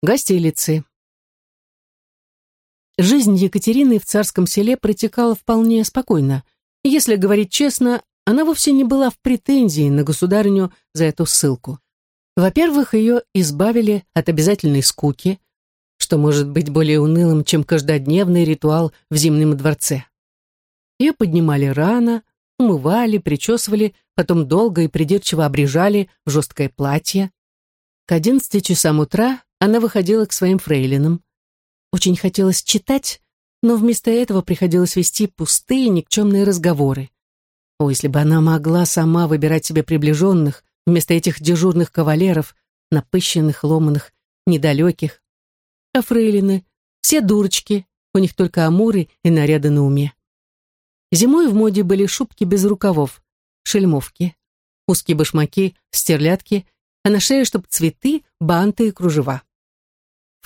Гостилицы. Жизнь Екатерины в царском селе протекала вполне спокойно. Если говорить честно, она вовсе не была в претензии на государыню за эту ссылку. Во-первых, ее избавили от обязательной скуки, что может быть более унылым, чем каждодневный ритуал в Зимнем дворце. Ее поднимали рано, умывали, причесывали, потом долго и придирчиво обрежали в жесткое платье. К одиннадцати часам утра она выходила к своим фрейлинам. Очень хотелось читать, но вместо этого приходилось вести пустые никчемные разговоры. О, если бы она могла сама выбирать себе приближенных, вместо этих дежурных кавалеров, напыщенных, ломаных, недалеких. А фрейлины, все дурочки, у них только амуры и наряды на уме. Зимой в моде были шубки без рукавов, шельмовки, узкие башмаки, стерлядки, а на шее, чтоб цветы, банты и кружева.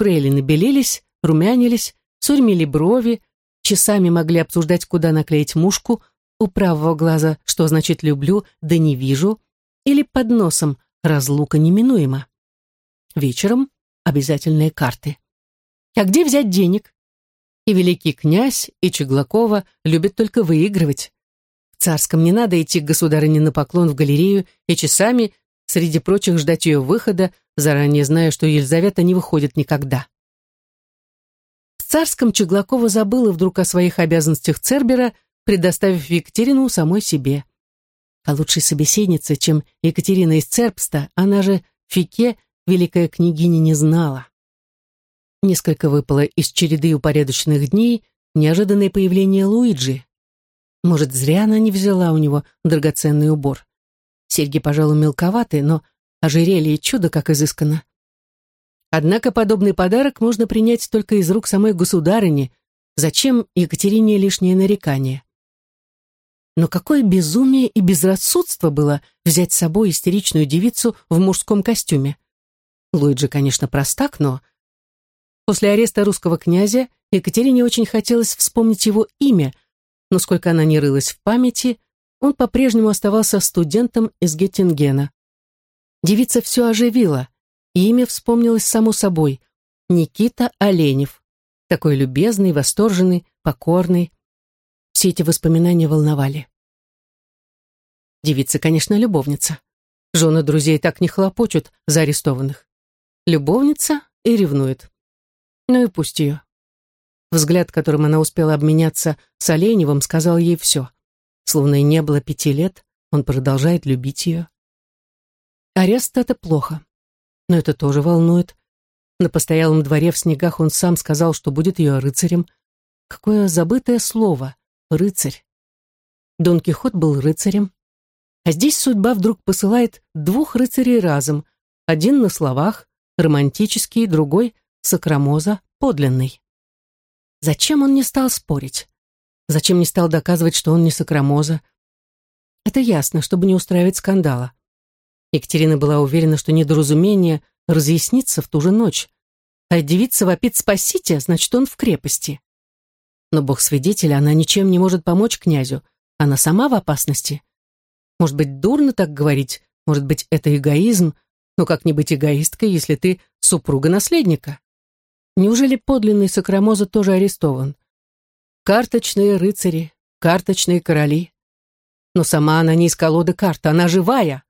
Фрейлины белились, румянились, сурьмили брови, часами могли обсуждать, куда наклеить мушку, у правого глаза, что значит «люблю», да не вижу, или под носом разлука неминуема. Вечером обязательные карты. А где взять денег? И великий князь, и Чеглакова любят только выигрывать. В царском не надо идти к государыне на поклон в галерею и часами, среди прочих, ждать ее выхода, заранее зная, что Елизавета не выходит никогда. В царском Чеглакова забыла вдруг о своих обязанностях Цербера, предоставив Екатерину самой себе. А лучшей собеседницы, чем Екатерина из Цербста, она же Фике, великая княгиня, не знала. Несколько выпало из череды упорядоченных дней неожиданное появление Луиджи. Может, зря она не взяла у него драгоценный убор. Серьги, пожалуй, мелковаты, но ожерелье чудо как изысканно. Однако подобный подарок можно принять только из рук самой государыни. Зачем Екатерине лишнее нарекание? Но какое безумие и безрассудство было взять с собой истеричную девицу в мужском костюме. Луиджи, конечно, простак, но... После ареста русского князя Екатерине очень хотелось вспомнить его имя, но сколько она не рылась в памяти, он по-прежнему оставался студентом из Геттингена. Девица все оживила, и имя вспомнилось само собой — Никита Оленев, такой любезный, восторженный, покорный, все эти воспоминания волновали. Девица, конечно, любовница. Жены друзей так не хлопочут за арестованных. Любовница и ревнует. Ну и пусть ее. Взгляд, которым она успела обменяться с Оленевым, сказал ей все. Словно и не было пяти лет, он продолжает любить ее. Арест — это плохо. Но это тоже волнует. На постоялом дворе в снегах он сам сказал, что будет ее рыцарем. Какое забытое слово рыцарь. Дон Кихот был рыцарем. А здесь судьба вдруг посылает двух рыцарей разом. Один на словах, романтический, другой — сакрамоза, подлинный. Зачем он не стал спорить? Зачем не стал доказывать, что он не сакрамоза? Это ясно, чтобы не устраивать скандала. Екатерина была уверена, что недоразумение разъяснится в ту же ночь. А девица вопит «спасите», значит, он в крепости. Но бог свидетель, она ничем не может помочь князю. Она сама в опасности. Может быть, дурно так говорить, может быть, это эгоизм, но как не быть эгоисткой, если ты супруга наследника? Неужели подлинный Сокрамоза тоже арестован? Карточные рыцари, карточные короли. Но сама она не из колоды карт, она живая.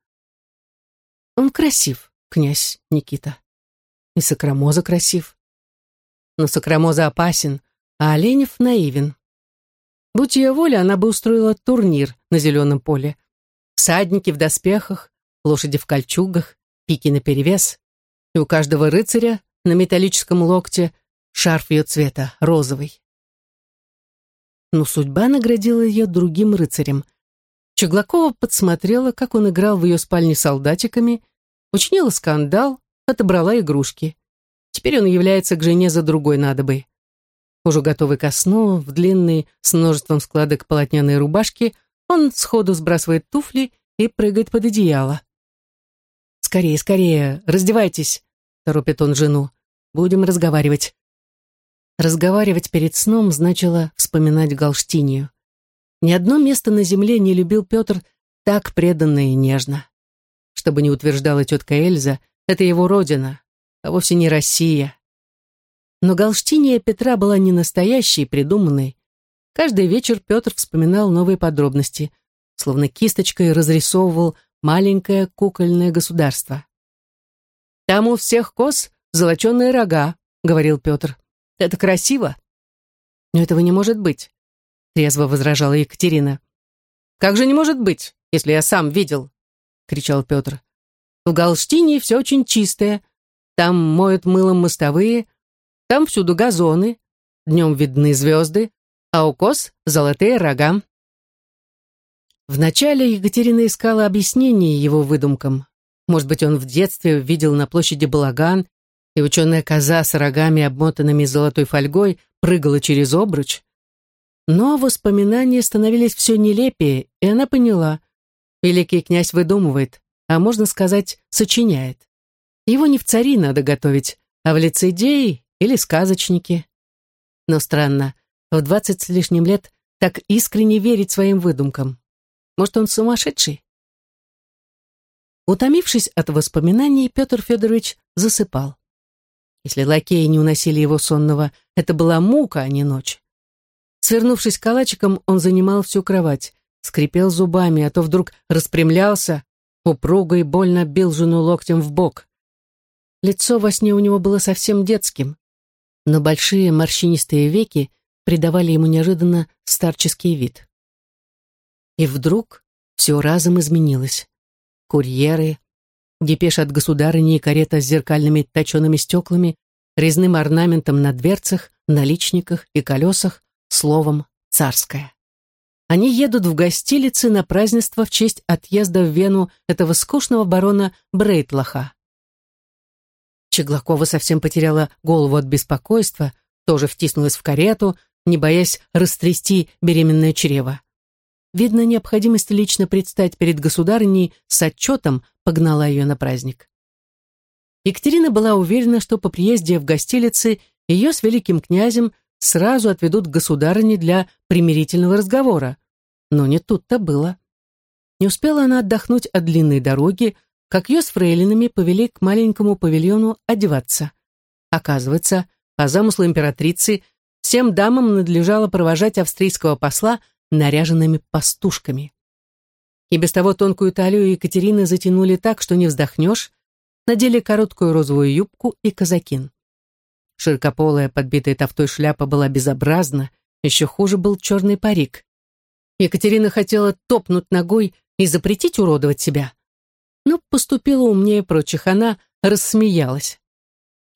Он красив, князь Никита. И Сокрамоза красив. Но Сокрамоза опасен, а Оленев наивен. Будь ее воля, она бы устроила турнир на зеленом поле. Всадники в доспехах, лошади в кольчугах, пики наперевес, и у каждого рыцаря на металлическом локте шарф ее цвета, розовый. Но судьба наградила ее другим рыцарем. Чеглакова подсмотрела, как он играл в ее спальне солдатиками, учинила скандал, отобрала игрушки. Теперь он является к жене за другой надобой. Уже готовый ко сну, в длинной, с множеством складок полотняной рубашки, он сходу сбрасывает туфли и прыгает под одеяло. «Скорее, скорее, раздевайтесь», — торопит он жену. «Будем разговаривать». Разговаривать перед сном значило вспоминать Галштинию. Ни одно место на земле не любил Петр так преданно и нежно. Чтобы не утверждала тетка Эльза, это его родина. а вовсе не Россия. Но Галштиния Петра была не настоящей, придуманной. Каждый вечер Петр вспоминал новые подробности, словно кисточкой разрисовывал маленькое кукольное государство. «Там у всех коз золоченые рога», — говорил Петр. «Это красиво». «Но этого не может быть», — трезво возражала Екатерина. «Как же не может быть, если я сам видел?» — кричал Петр. «В Галштине все очень чистое. Там моют мылом мостовые, там всюду газоны, днем видны звезды, а у коз золотые рога. Вначале Екатерина искала объяснение его выдумкам. Может быть, он в детстве видел на площади балаган, и ученая коза с рогами, обмотанными золотой фольгой, прыгала через обруч. Но воспоминания становились все нелепее, и она поняла. Великий князь выдумывает, а можно сказать, сочиняет. Его не в цари надо готовить, а в лицедеи или сказочники. Но странно, в двадцать с лишним лет так искренне верить своим выдумкам. Может, он сумасшедший? Утомившись от воспоминаний, Петр Федорович засыпал. Если лакеи не уносили его сонного, это была мука, а не ночь. Свернувшись калачиком, он занимал всю кровать, скрипел зубами, а то вдруг распрямлялся, упруго и больно бил жену локтем в бок. Лицо во сне у него было совсем детским, но большие морщинистые веки придавали ему неожиданно старческий вид. И вдруг все разом изменилось. Курьеры, депеш от государыни и карета с зеркальными точеными стеклами, резным орнаментом на дверцах, наличниках и колесах, словом «царская». Они едут в гостилицы на празднество в честь отъезда в Вену этого скучного барона Брейтлаха. Чеглакова совсем потеряла голову от беспокойства, тоже втиснулась в карету, не боясь растрясти беременное чрево. Видно, необходимость лично предстать перед государыней с отчетом погнала ее на праздник. Екатерина была уверена, что по приезде в гостилицы ее с великим князем сразу отведут к государыне для примирительного разговора. Но не тут-то было. Не успела она отдохнуть от длинной дороги, как ее с фрейлинами повели к маленькому павильону одеваться. Оказывается, по замыслу императрицы, всем дамам надлежало провожать австрийского посла наряженными пастушками. И без того тонкую талию Екатерины затянули так, что не вздохнешь, надели короткую розовую юбку и казакин. Широкополая, подбитая тофтой шляпа была безобразна, еще хуже был черный парик. Екатерина хотела топнуть ногой и запретить уродовать себя, но поступила умнее прочих. Она рассмеялась.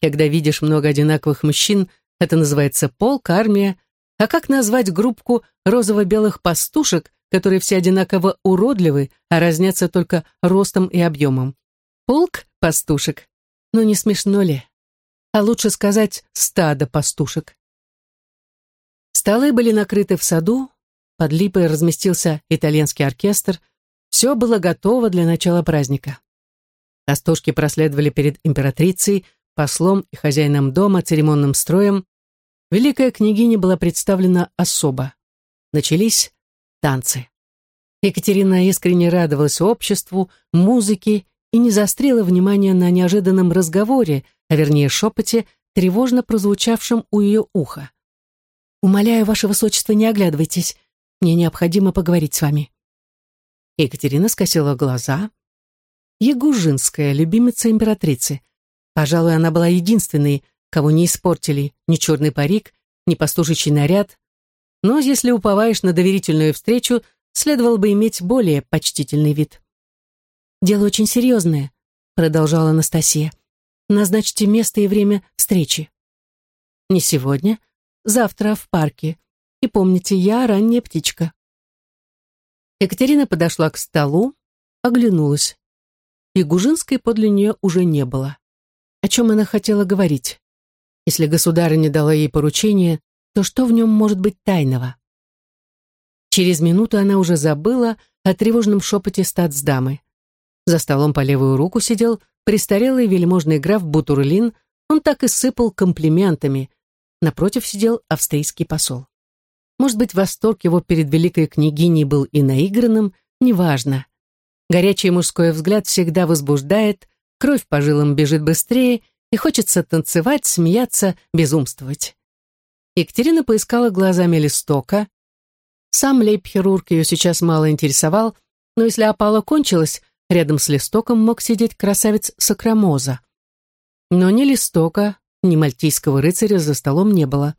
Когда видишь много одинаковых мужчин, это называется полк, армия. А как назвать группку розово-белых пастушек, которые все одинаково уродливы, а разнятся только ростом и объемом? Полк пастушек. Ну не смешно ли? А лучше сказать стадо пастушек. Столы были накрыты в саду, под липой разместился итальянский оркестр — все было готово для начала праздника. Пастушки проследовали перед императрицей, послом и хозяином дома церемонным строем. Великая княгиня была представлена особо. Начались танцы. Екатерина искренне радовалась обществу, музыке и не заострила внимание на неожиданном разговоре, а вернее шепоте, тревожно прозвучавшем у ее уха. «Умоляю, ваше высочество, не оглядывайтесь. Мне необходимо поговорить с вами». Екатерина скосила глаза. Ягужинская, любимица императрицы. Пожалуй, она была единственной, кого не испортили ни черный парик, ни пастушечий наряд. Но если уповаешь на доверительную встречу, следовало бы иметь более почтительный вид. «Дело очень серьезное», — продолжала Анастасия. «Назначьте место и время встречи». «Не сегодня, завтра в парке. И помните, я ранняя птичка». Екатерина подошла к столу, оглянулась. И Гужинской подле нее уже не было. О чем она хотела говорить? Если государыня дала ей поручение, то что в нем может быть тайного? Через минуту она уже забыла о тревожном шепоте статсдамы. За столом по левую руку сидел престарелый вельможный граф Бутурлин, он так и сыпал комплиментами. Напротив сидел австрийский посол. Может быть, восторг его перед великой княгиней был и наигранным, неважно. Горячий мужской взгляд всегда возбуждает, кровь по жилам бежит быстрее, и хочется танцевать, смеяться, безумствовать. Екатерина поискала глазами листока. Сам лейб-хирург ее сейчас мало интересовал, но если опала кончилась, рядом с листоком мог сидеть красавец Сакрамоза. Но ни листока, ни мальтийского рыцаря за столом не было.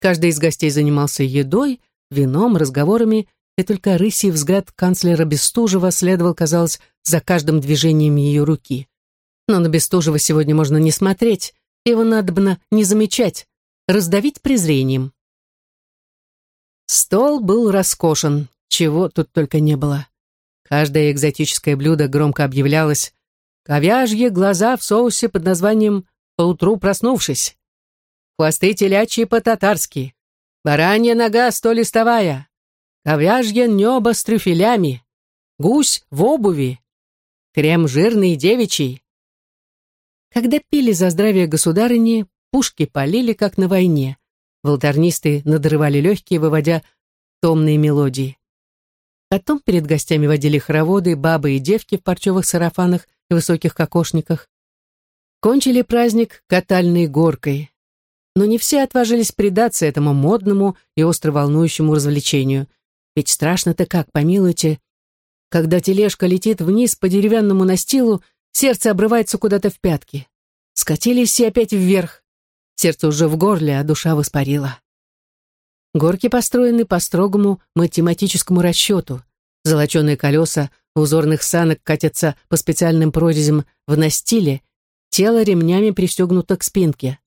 Каждый из гостей занимался едой, вином, разговорами, и только рысий взгляд канцлера Бестужева следовал, казалось, за каждым движением ее руки. Но на Бестужева сегодня можно не смотреть, его надобно не замечать, раздавить презрением. Стол был роскошен, чего тут только не было. Каждое экзотическое блюдо громко объявлялось «Ковяжье глаза в соусе под названием «Поутру проснувшись». Хвосты телячьи по-татарски. Баранья нога столистовая. Ковяжье небо с трюфелями. Гусь в обуви. Крем жирный девичий. Когда пили за здравие государыни, пушки полили, как на войне. Волторнисты надрывали легкие, выводя томные мелодии. Потом перед гостями водили хороводы, бабы и девки в парчевых сарафанах и высоких кокошниках. Кончили праздник катальной горкой, но не все отважились предаться этому модному и остро волнующему развлечению. Ведь страшно-то как, помилуйте. Когда тележка летит вниз по деревянному настилу, сердце обрывается куда-то в пятки. Скатились все опять вверх. Сердце уже в горле, а душа воспарила. Горки построены по строгому математическому расчету. Золоченые колеса узорных санок катятся по специальным прорезям в настиле, тело ремнями пристегнуто к спинке.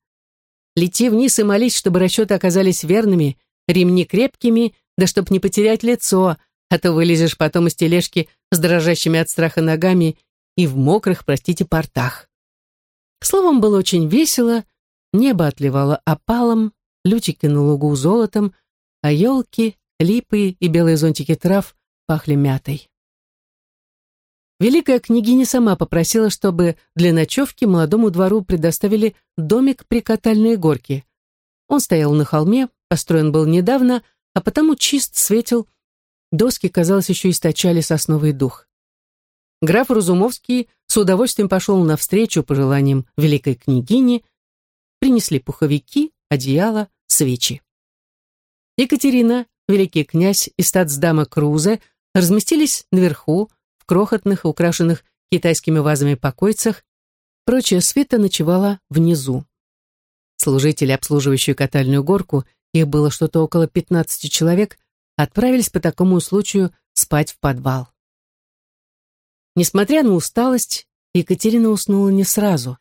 Лети вниз и молись, чтобы расчеты оказались верными, ремни крепкими, да чтоб не потерять лицо, а то вылезешь потом из тележки с дрожащими от страха ногами и в мокрых, простите, портах. Словом, было очень весело, небо отливало опалом, лютики на лугу золотом, а елки, липы и белые зонтики трав пахли мятой. Великая княгиня сама попросила, чтобы для ночевки молодому двору предоставили домик при катальной горке. Он стоял на холме, построен был недавно, а потому чист светил. Доски, казалось, еще источали сосновый дух. Граф Разумовский с удовольствием пошел навстречу пожеланиям великой княгини. Принесли пуховики, одеяло, свечи. Екатерина, великий князь и статсдама Крузе разместились наверху, крохотных, украшенных китайскими вазами покойцах, прочая свита ночевала внизу. Служители, обслуживающие катальную горку, их было что-то около 15 человек, отправились по такому случаю спать в подвал. Несмотря на усталость, Екатерина уснула не сразу.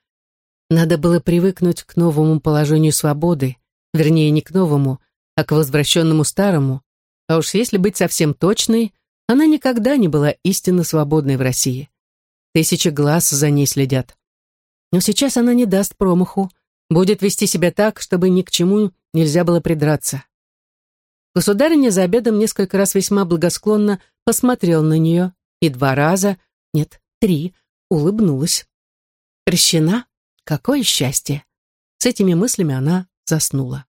Надо было привыкнуть к новому положению свободы, вернее, не к новому, а к возвращенному старому. А уж если быть совсем точной, она никогда не была истинно свободной в России. Тысячи глаз за ней следят. Но сейчас она не даст промаху, будет вести себя так, чтобы ни к чему нельзя было придраться. Государыня за обедом несколько раз весьма благосклонно посмотрел на нее и два раза, нет, три, улыбнулась. Прощена? Какое счастье! С этими мыслями она заснула.